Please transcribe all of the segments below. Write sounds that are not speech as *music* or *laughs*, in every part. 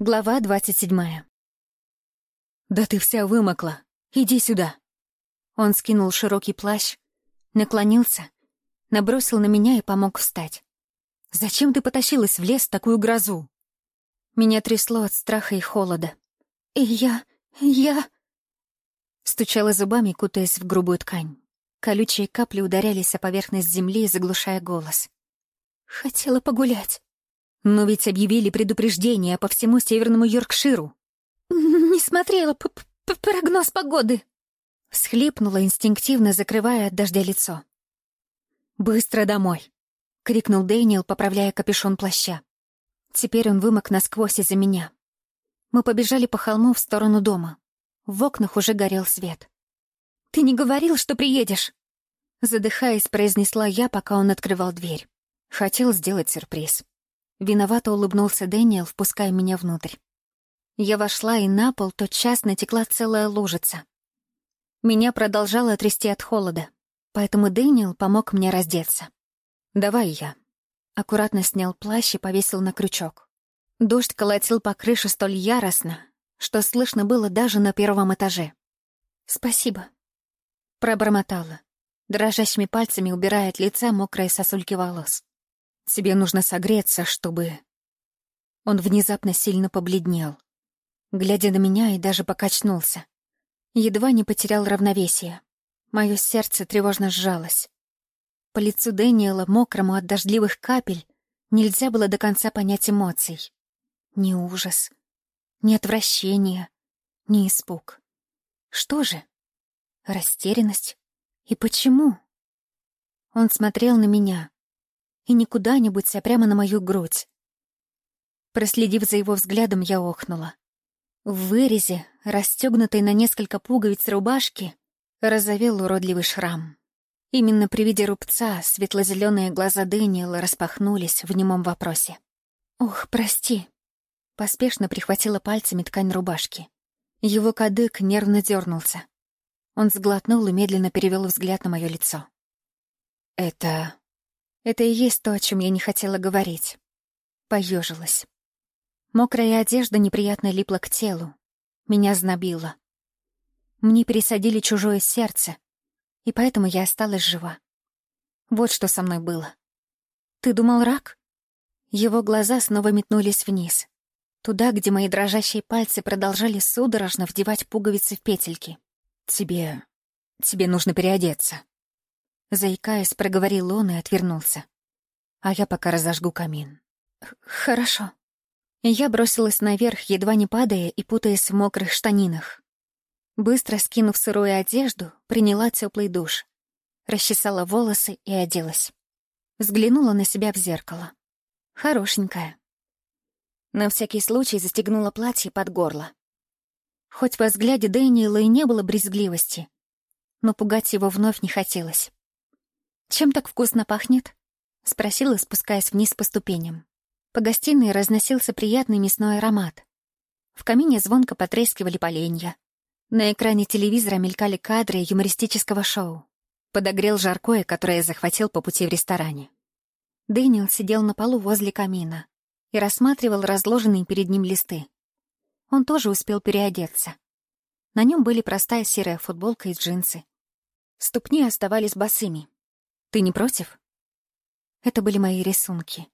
Глава двадцать седьмая. «Да ты вся вымокла. Иди сюда». Он скинул широкий плащ, наклонился, набросил на меня и помог встать. «Зачем ты потащилась в лес в такую грозу?» Меня трясло от страха и холода. «И я... я...» Стучала зубами, кутаясь в грубую ткань. Колючие капли ударялись о поверхность земли, заглушая голос. «Хотела погулять». Но ведь объявили предупреждение по всему северному Йоркширу. *laughs* «Не смотрела п -п прогноз погоды!» Всхлипнула, инстинктивно закрывая от дождя лицо. «Быстро домой!» — крикнул Дэниел, поправляя капюшон плаща. Теперь он вымок насквозь из-за меня. Мы побежали по холму в сторону дома. В окнах уже горел свет. «Ты не говорил, что приедешь?» Задыхаясь, произнесла я, пока он открывал дверь. Хотел сделать сюрприз. Виновато улыбнулся Дэниел, впуская меня внутрь. Я вошла, и на пол тотчас натекла целая лужица. Меня продолжало трясти от холода, поэтому Дэниел помог мне раздеться. «Давай я». Аккуратно снял плащ и повесил на крючок. Дождь колотил по крыше столь яростно, что слышно было даже на первом этаже. «Спасибо», — пробормотала, дрожащими пальцами убирая от лица мокрые сосульки волос. Тебе нужно согреться, чтобы...» Он внезапно сильно побледнел, глядя на меня и даже покачнулся. Едва не потерял равновесие. Мое сердце тревожно сжалось. По лицу Дэниела, мокрому от дождливых капель, нельзя было до конца понять эмоций. Ни ужас, ни отвращение, ни испуг. Что же? Растерянность? И почему? Он смотрел на меня, и не куда-нибудь, а прямо на мою грудь. Проследив за его взглядом, я охнула. В вырезе, расстегнутой на несколько пуговиц рубашки, разовел уродливый шрам. Именно при виде рубца светло-зеленые глаза Дэниела распахнулись в немом вопросе. «Ох, прости!» Поспешно прихватила пальцами ткань рубашки. Его кадык нервно дернулся. Он сглотнул и медленно перевел взгляд на мое лицо. «Это это и есть то, о чем я не хотела говорить. Поежилась. Мокрая одежда неприятно липла к телу. Меня знобило. Мне пересадили чужое сердце, и поэтому я осталась жива. Вот что со мной было. Ты думал рак? Его глаза снова метнулись вниз. Туда, где мои дрожащие пальцы продолжали судорожно вдевать пуговицы в петельки. Тебе... тебе нужно переодеться. Заикаясь, проговорил он и отвернулся. А я пока разожгу камин. «Хорошо». Я бросилась наверх, едва не падая и путаясь в мокрых штанинах. Быстро скинув сырую одежду, приняла теплый душ. Расчесала волосы и оделась. Взглянула на себя в зеркало. Хорошенькая. На всякий случай застегнула платье под горло. Хоть во взгляде Дэниела и не было брезгливости, но пугать его вновь не хотелось. «Чем так вкусно пахнет?» — спросила, спускаясь вниз по ступеням. По гостиной разносился приятный мясной аромат. В камине звонко потрескивали поленья. На экране телевизора мелькали кадры юмористического шоу. Подогрел жаркое, которое захватил по пути в ресторане. Дэниел сидел на полу возле камина и рассматривал разложенные перед ним листы. Он тоже успел переодеться. На нем были простая серая футболка и джинсы. Ступни оставались босыми. Ты не против? Это были мои рисунки.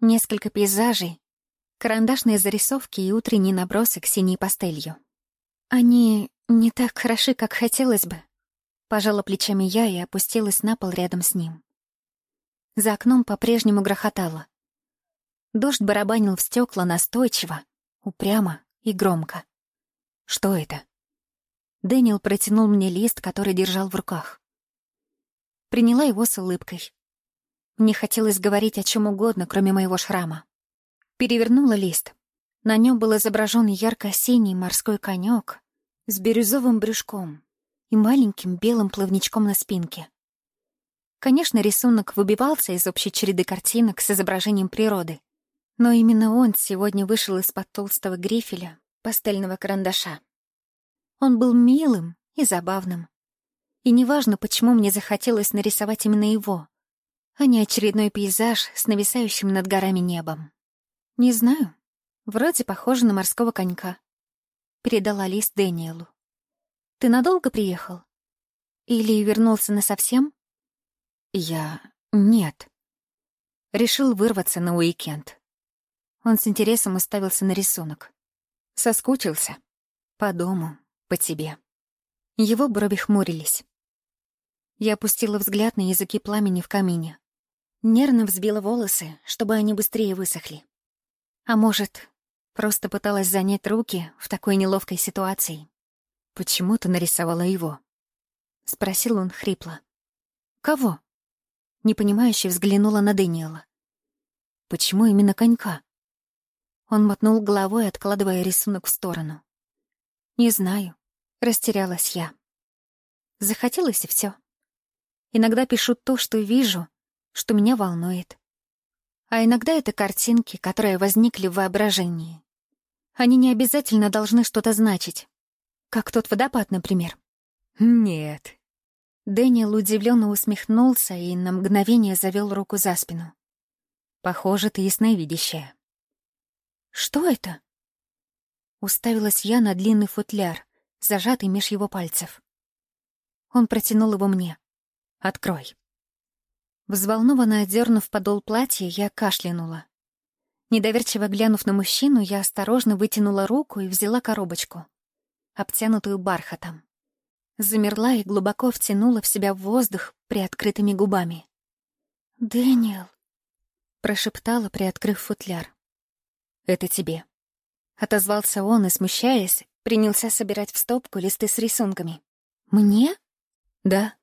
Несколько пейзажей, карандашные зарисовки и утренний набросок синей пастелью. Они не так хороши, как хотелось бы. Пожала плечами я и опустилась на пол рядом с ним. За окном по-прежнему грохотало. Дождь барабанил в стекла настойчиво, упрямо и громко. Что это? Дэниел протянул мне лист, который держал в руках приняла его с улыбкой. Мне хотелось говорить о чем угодно, кроме моего шрама. Перевернула лист. На нем был изображен ярко-синий морской конек с бирюзовым брюшком и маленьким белым плавничком на спинке. Конечно, рисунок выбивался из общей череды картинок с изображением природы, но именно он сегодня вышел из-под толстого грифеля пастельного карандаша. Он был милым и забавным, и неважно, почему мне захотелось нарисовать именно его, а не очередной пейзаж с нависающим над горами небом. Не знаю. Вроде похоже на морского конька. Передала лист Дэниелу. Ты надолго приехал? Или вернулся насовсем? Я... нет. Решил вырваться на уикенд. Он с интересом уставился на рисунок. Соскучился. По дому, по тебе. Его брови хмурились. Я опустила взгляд на языки пламени в камине. Нервно взбила волосы, чтобы они быстрее высохли. А может, просто пыталась занять руки в такой неловкой ситуации. «Почему ты нарисовала его?» — спросил он хрипло. «Кого?» Непонимающе взглянула на Дэниела. «Почему именно конька?» Он мотнул головой, откладывая рисунок в сторону. «Не знаю», — растерялась я. Захотелось и все. Иногда пишу то, что вижу, что меня волнует. А иногда это картинки, которые возникли в воображении. Они не обязательно должны что-то значить. Как тот водопад, например. Нет. Дэниел удивленно усмехнулся и на мгновение завел руку за спину. Похоже, ты ясновидящая. Что это? Уставилась я на длинный футляр, зажатый меж его пальцев. Он протянул его мне. «Открой». Взволнованно отдернув подол платья, я кашлянула. Недоверчиво глянув на мужчину, я осторожно вытянула руку и взяла коробочку, обтянутую бархатом. Замерла и глубоко втянула в себя воздух приоткрытыми губами. «Дэниел», — прошептала, приоткрыв футляр. «Это тебе». Отозвался он и, смущаясь, принялся собирать в стопку листы с рисунками. «Мне?» «Да».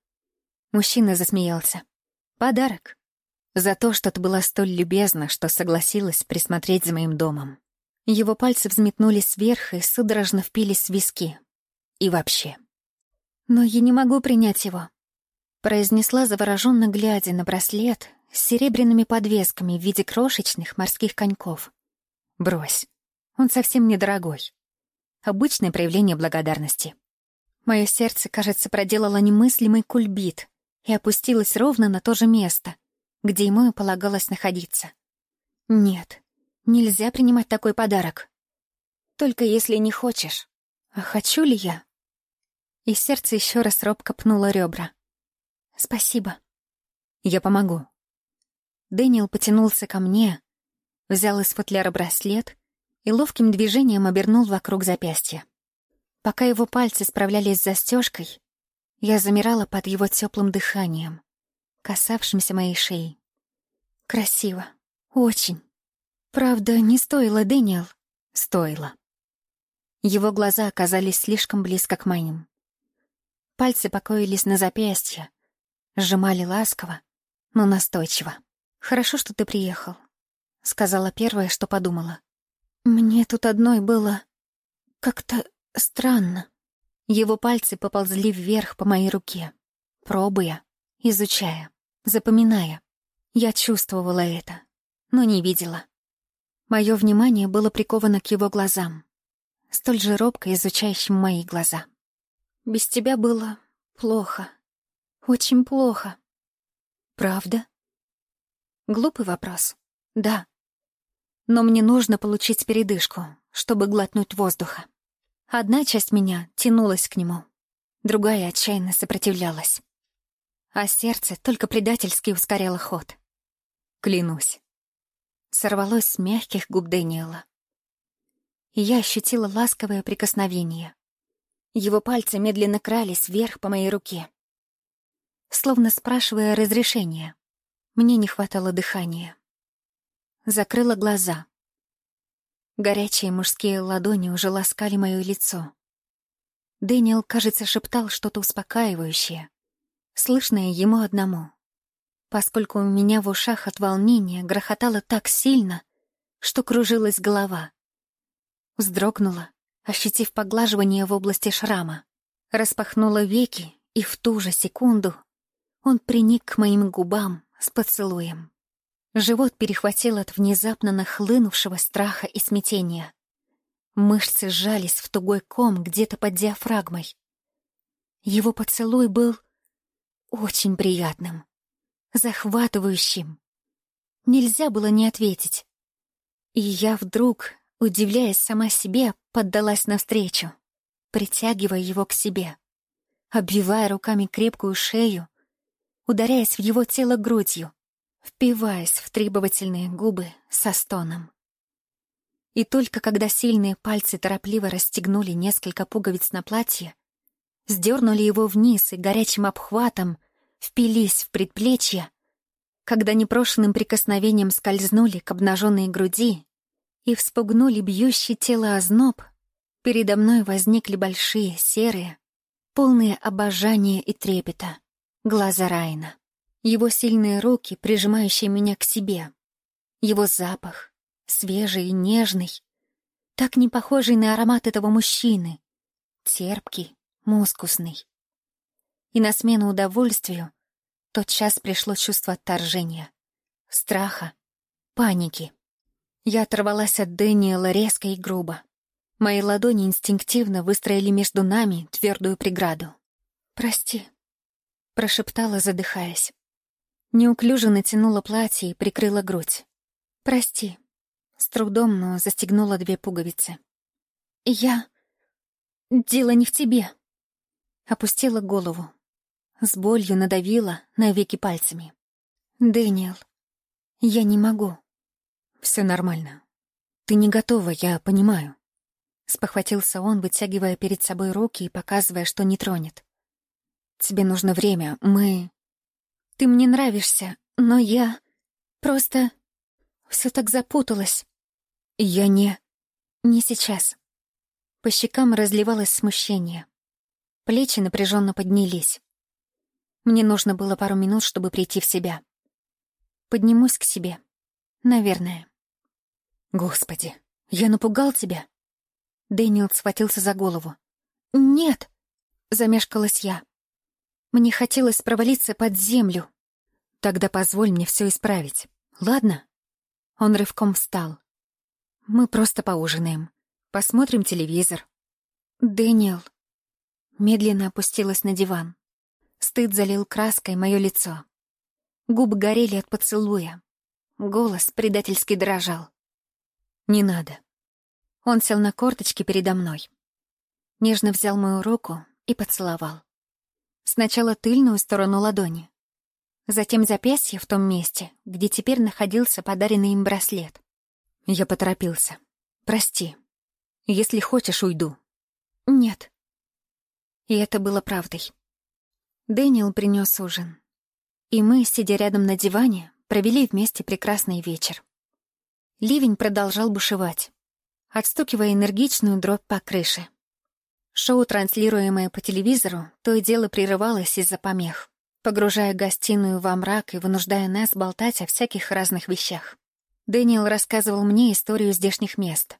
Мужчина засмеялся. Подарок. За то, что ты была столь любезна, что согласилась присмотреть за моим домом. Его пальцы взметнулись вверх и судорожно впились в виски. И вообще. Но я не могу принять его. Произнесла завороженно глядя на браслет с серебряными подвесками в виде крошечных морских коньков. Брось. Он совсем недорогой. Обычное проявление благодарности. Мое сердце, кажется, проделало немыслимый кульбит, и опустилась ровно на то же место, где ему и полагалось находиться. Нет, нельзя принимать такой подарок. Только если не хочешь. А хочу ли я? И сердце еще раз робко пнуло ребра. Спасибо. Я помогу. Дэниел потянулся ко мне, взял из футляра браслет и ловким движением обернул вокруг запястья. Пока его пальцы справлялись с застежкой, я замирала под его теплым дыханием, касавшимся моей шеи. Красиво. Очень. Правда, не стоило, Дэниел. Стоило. Его глаза оказались слишком близко к моим. Пальцы покоились на запястье, сжимали ласково, но настойчиво. «Хорошо, что ты приехал», — сказала первое, что подумала. «Мне тут одной было как-то странно». Его пальцы поползли вверх по моей руке, пробуя, изучая, запоминая. Я чувствовала это, но не видела. Мое внимание было приковано к его глазам, столь же робко изучающим мои глаза. Без тебя было плохо, очень плохо. Правда? Глупый вопрос. Да. Но мне нужно получить передышку, чтобы глотнуть воздуха. Одна часть меня тянулась к нему, другая отчаянно сопротивлялась. А сердце только предательски ускоряло ход. Клянусь. Сорвалось с мягких губ Дэниела. И я ощутила ласковое прикосновение. Его пальцы медленно крались вверх по моей руке. Словно спрашивая разрешения. Мне не хватало дыхания. Закрыла глаза — Горячие мужские ладони уже ласкали мое лицо. Дэниел, кажется, шептал что-то успокаивающее, слышное ему одному. Поскольку у меня в ушах от волнения грохотало так сильно, что кружилась голова. Вздрогнула, ощутив поглаживание в области шрама. Распахнула веки, и в ту же секунду он приник к моим губам с поцелуем. Живот перехватил от внезапно нахлынувшего страха и смятения. Мышцы сжались в тугой ком где-то под диафрагмой. Его поцелуй был очень приятным, захватывающим. Нельзя было не ответить. И я вдруг удивляясь сама себе, поддалась навстречу, притягивая его к себе, обвивая руками крепкую шею, ударяясь в его тело грудью, впиваясь в требовательные губы со стоном. И только когда сильные пальцы торопливо расстегнули несколько пуговиц на платье, сдернули его вниз и горячим обхватом впились в предплечье, когда непрошенным прикосновением скользнули к обнаженной груди и вспугнули бьющий тело озноб, передо мной возникли большие, серые, полные обожания и трепета, глаза Райна. Его сильные руки, прижимающие меня к себе. Его запах, свежий и нежный, так не похожий на аромат этого мужчины, терпкий, мускусный. И на смену удовольствию тот час пришло чувство отторжения, страха, паники. Я оторвалась от Дэниела резко и грубо. Мои ладони инстинктивно выстроили между нами твердую преграду. «Прости», — прошептала, задыхаясь. Неуклюже натянула платье и прикрыла грудь. «Прости». С трудом, но застегнула две пуговицы. «Я... Дело не в тебе». Опустила голову. С болью надавила на веки пальцами. «Дэниел, я не могу». Все нормально. Ты не готова, я понимаю». Спохватился он, вытягивая перед собой руки и показывая, что не тронет. «Тебе нужно время, мы...» Ты мне нравишься, но я... Просто... все так запуталось. Я не... Не сейчас. По щекам разливалось смущение. Плечи напряженно поднялись. Мне нужно было пару минут, чтобы прийти в себя. Поднимусь к себе. Наверное. Господи, я напугал тебя? Дэниел схватился за голову. «Нет!» — замешкалась я. Мне хотелось провалиться под землю. Тогда позволь мне все исправить, ладно? Он рывком встал. Мы просто поужинаем. Посмотрим телевизор. Дэниел. Медленно опустилась на диван. Стыд залил краской мое лицо. Губы горели от поцелуя. Голос предательски дрожал. «Не надо». Он сел на корточки передо мной. Нежно взял мою руку и поцеловал. Сначала тыльную сторону ладони. Затем запястье в том месте, где теперь находился подаренный им браслет. Я поторопился. «Прости. Если хочешь, уйду». «Нет». И это было правдой. Дэниел принес ужин. И мы, сидя рядом на диване, провели вместе прекрасный вечер. Ливень продолжал бушевать, отстукивая энергичную дробь по крыше. Шоу, транслируемое по телевизору, то и дело прерывалось из-за помех, погружая гостиную во мрак и вынуждая нас болтать о всяких разных вещах. Дэниел рассказывал мне историю здешних мест.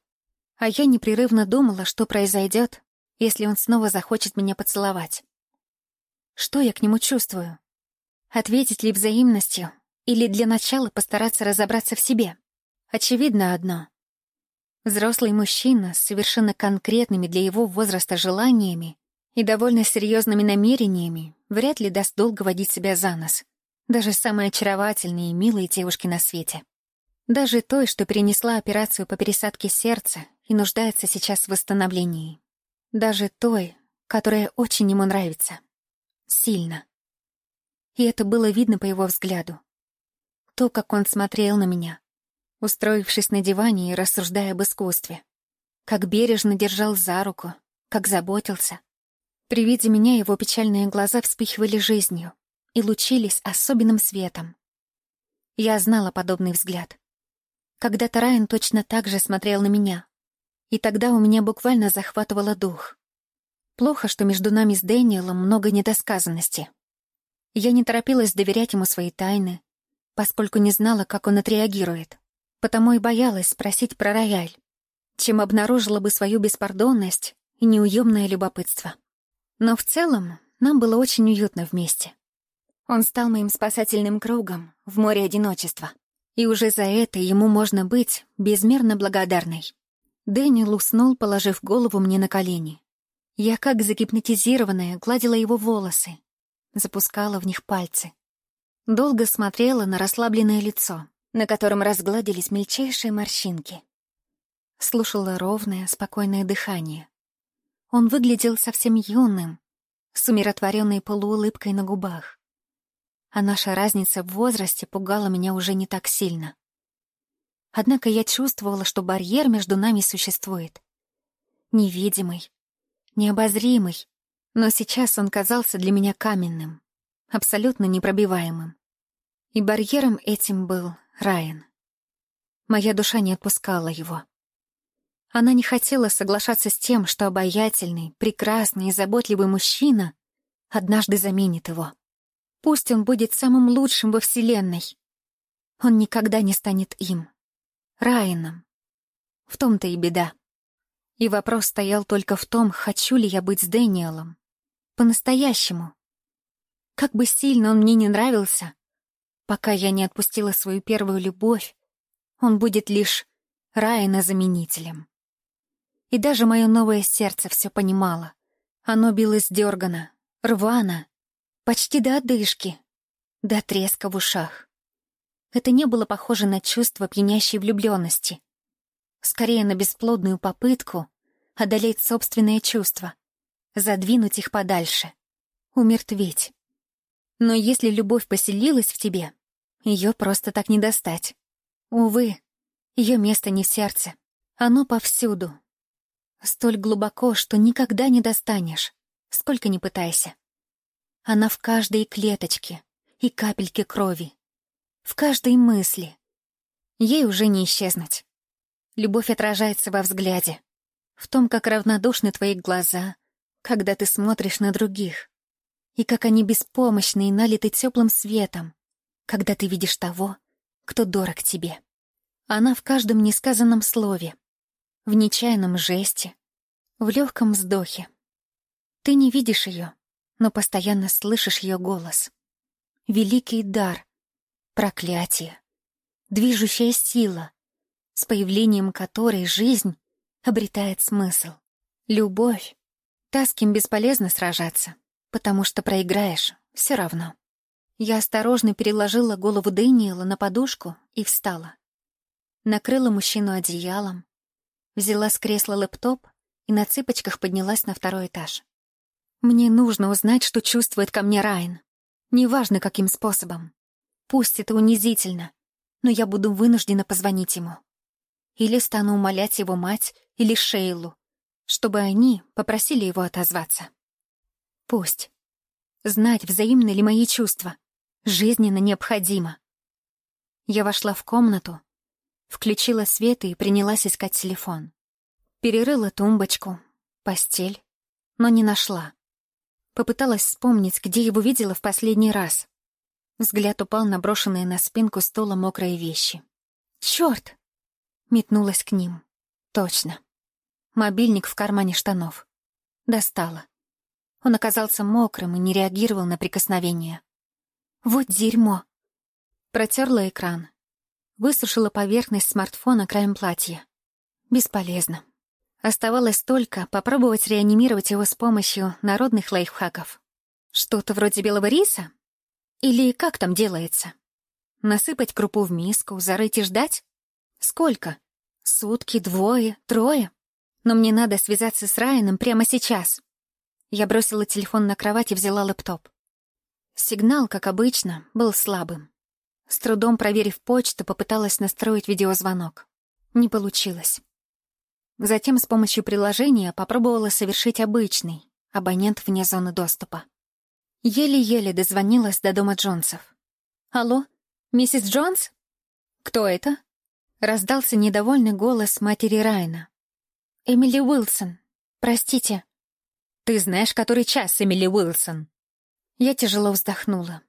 А я непрерывно думала, что произойдет, если он снова захочет меня поцеловать. Что я к нему чувствую? Ответить ли взаимностью или для начала постараться разобраться в себе? Очевидно одно. Взрослый мужчина с совершенно конкретными для его возраста желаниями и довольно серьезными намерениями вряд ли даст долго водить себя за нос. Даже самые очаровательные и милые девушки на свете. Даже той, что перенесла операцию по пересадке сердца и нуждается сейчас в восстановлении. Даже той, которая очень ему нравится. Сильно. И это было видно по его взгляду. То, как он смотрел на меня, устроившись на диване и рассуждая об искусстве. Как бережно держал за руку, как заботился. При виде меня его печальные глаза вспыхивали жизнью и лучились особенным светом. Я знала подобный взгляд. Когда-то Райан точно так же смотрел на меня, и тогда у меня буквально захватывало дух. Плохо, что между нами с Дэниелом много недосказанности. Я не торопилась доверять ему свои тайны, поскольку не знала, как он отреагирует потому и боялась спросить про рояль, чем обнаружила бы свою беспардонность и неуемное любопытство. Но в целом нам было очень уютно вместе. Он стал моим спасательным кругом в море одиночества. И уже за это ему можно быть безмерно благодарной. Дэниел уснул, положив голову мне на колени. Я, как загипнотизированная, гладила его волосы, запускала в них пальцы. Долго смотрела на расслабленное лицо, на котором разгладились мельчайшие морщинки. слушала ровное, спокойное дыхание. Он выглядел совсем юным, с умиротворенной полуулыбкой на губах. А наша разница в возрасте пугала меня уже не так сильно. Однако я чувствовала, что барьер между нами существует. Невидимый, необозримый, но сейчас он казался для меня каменным, абсолютно непробиваемым. И барьером этим был Райан. Моя душа не отпускала его. Она не хотела соглашаться с тем, что обаятельный, прекрасный и заботливый мужчина однажды заменит его. Пусть он будет самым лучшим во Вселенной. Он никогда не станет им. Райаном. В том-то и беда. И вопрос стоял только в том, хочу ли я быть с Дэниелом. По-настоящему. Как бы сильно он мне не нравился, пока я не отпустила свою первую любовь, он будет лишь Райана-заменителем. И даже мое новое сердце все понимало. Оно билось дергано, рвано, почти до одышки, до треска в ушах. Это не было похоже на чувство пьянящей влюбленности. Скорее на бесплодную попытку одолеть собственные чувства, задвинуть их подальше, умертвить. Но если любовь поселилась в тебе, ее просто так не достать. Увы, ее место не в сердце, оно повсюду, Столь глубоко, что никогда не достанешь, сколько ни пытайся. Она в каждой клеточке и капельке крови, в каждой мысли. Ей уже не исчезнуть. Любовь отражается во взгляде, в том, как равнодушны твои глаза, когда ты смотришь на других, и как они беспомощны и налиты теплым светом, когда ты видишь того, кто дорог тебе. Она в каждом несказанном слове, в нечаянном жесте, в легком вздохе. Ты не видишь ее, но постоянно слышишь ее голос. Великий дар, проклятие, движущая сила, с появлением которой жизнь обретает смысл. Любовь. Та, с кем бесполезно сражаться, потому что проиграешь все равно. Я осторожно переложила голову Дэниела на подушку и встала. Накрыла мужчину одеялом, взяла с кресла лэптоп и на цыпочках поднялась на второй этаж. Мне нужно узнать, что чувствует ко мне Райан. Неважно, каким способом. Пусть это унизительно, но я буду вынуждена позвонить ему. Или стану умолять его мать или Шейлу, чтобы они попросили его отозваться. Пусть. Знать, взаимны ли мои чувства, жизненно необходимо. Я вошла в комнату, Включила свет и принялась искать телефон. Перерыла тумбочку, постель, но не нашла. Попыталась вспомнить, где его видела в последний раз. Взгляд упал на брошенные на спинку стула мокрые вещи. «Чёрт!» Метнулась к ним. «Точно. Мобильник в кармане штанов. Достала. Он оказался мокрым и не реагировал на прикосновение. «Вот дерьмо!» Протерла экран, Высушила поверхность смартфона краем платья. Бесполезно. Оставалось только попробовать реанимировать его с помощью народных лайфхаков. Что-то вроде белого риса? Или как там делается? Насыпать крупу в миску, зарыть и ждать? Сколько? Сутки, двое, трое? Но мне надо связаться с Райаном прямо сейчас. Я бросила телефон на кровать и взяла лэптоп. Сигнал, как обычно, был слабым. С трудом проверив почту, попыталась настроить видеозвонок. Не получилось. Затем с помощью приложения попробовала совершить обычный, абонент вне зоны доступа. Еле-еле дозвонилась до дома Джонсов. «Алло, миссис Джонс?» «Кто это?» Раздался недовольный голос матери Райна. «Эмили Уилсон. Простите». «Ты знаешь, который час, Эмили Уилсон?» Я тяжело вздохнула.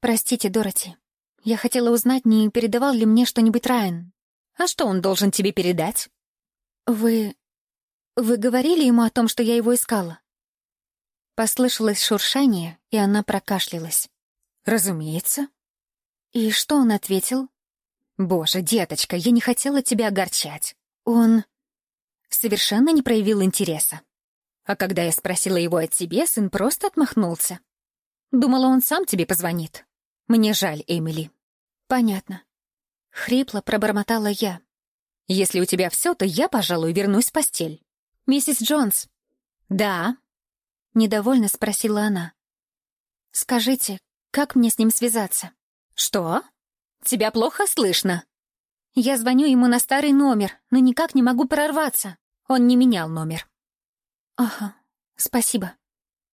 «Простите, Дороти. Я хотела узнать, не передавал ли мне что-нибудь Райан. А что он должен тебе передать? Вы... Вы говорили ему о том, что я его искала? Послышалось шуршание, и она прокашлялась. Разумеется. И что он ответил? Боже, деточка, я не хотела тебя огорчать. Он совершенно не проявил интереса. А когда я спросила его о тебе, сын просто отмахнулся. Думала, он сам тебе позвонит. Мне жаль, Эмили. Понятно. Хрипло пробормотала я. Если у тебя все, то я, пожалуй, вернусь в постель. «Миссис Джонс». «Да?» — недовольно спросила она. «Скажите, как мне с ним связаться?» «Что? Тебя плохо слышно?» «Я звоню ему на старый номер, но никак не могу прорваться. Он не менял номер». «Ага, спасибо».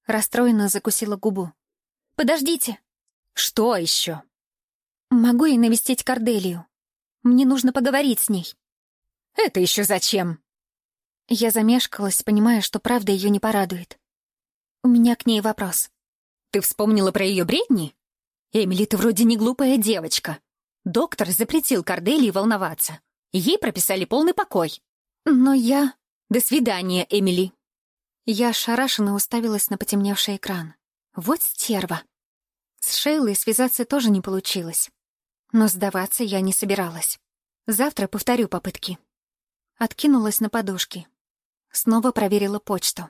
Расстроенно закусила губу. «Подождите!» «Что еще?» «Могу я навестить Корделию? Мне нужно поговорить с ней». «Это еще зачем?» Я замешкалась, понимая, что правда ее не порадует. У меня к ней вопрос. «Ты вспомнила про ее бредни? Эмили, ты вроде не глупая девочка. Доктор запретил Корделии волноваться. Ей прописали полный покой. Но я... До свидания, Эмили». Я ошарашенно уставилась на потемневший экран. Вот стерва. С Шейлой связаться тоже не получилось. Но сдаваться я не собиралась. Завтра повторю попытки. Откинулась на подушки. Снова проверила почту.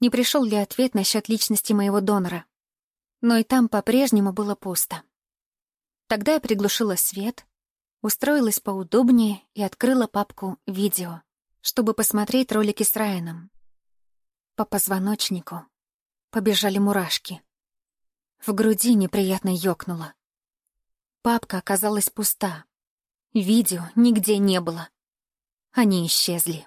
Не пришел ли ответ насчет личности моего донора. Но и там по-прежнему было пусто. Тогда я приглушила свет, устроилась поудобнее и открыла папку «Видео», чтобы посмотреть ролики с Райаном. По позвоночнику побежали мурашки. В груди неприятно ёкнуло. Папка оказалась пуста. Видео нигде не было. Они исчезли.